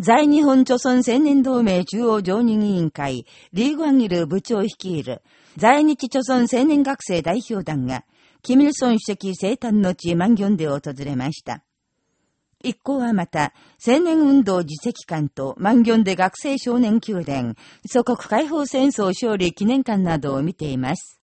在日本朝鮮青年同盟中央常任委員会、リー・グアンギル部長率いる、在日朝鮮青年学生代表団が、キミルソン主席生誕の地マンギョンで訪れました。一行はまた、青年運動自責館とマンギョンで学生少年宮殿、祖国解放戦争勝利記念館などを見ています。